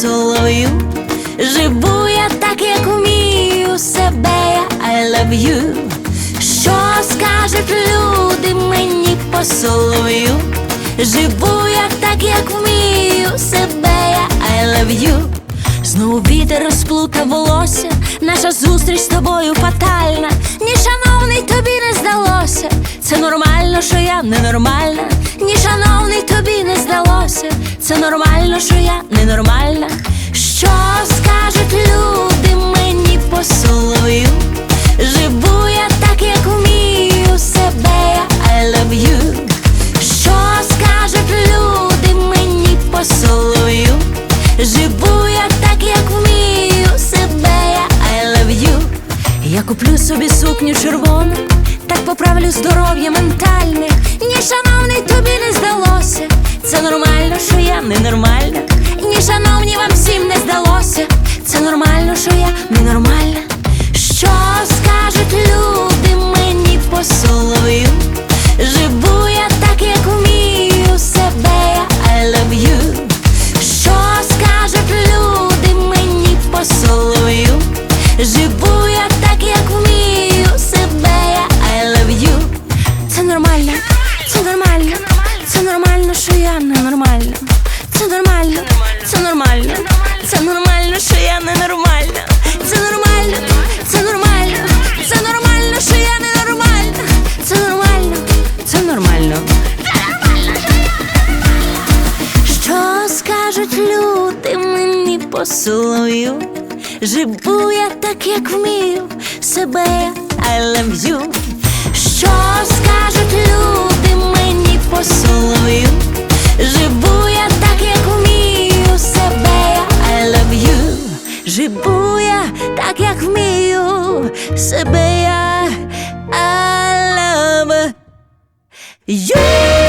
солов'ю. Живу я так, як вмію себе, я I love you. Що скажуть люди мені по солов'ю? Живу я так, як вмію себе, я I love you. Знову вітер розплутав волосся, наша зустріч з тобою фатальна. Ні, шановний, тобі не здалося. Це нормально, що я ненормальна. Ні, шановний, тобі не здалося. Це нормально, що я Я куплю собі сукню червону, так поправлю здоров'я ментальне. Ні, шановний, тобі не здалося. Це нормально, що я ненормальна. Мені по солов'ю? Живу я так, як вмію себе, I love you. Що скажуть люди мені по солов'ю? Живу я так, як вмію себе, I love you. Живу я так, як вмію себе, я I love you.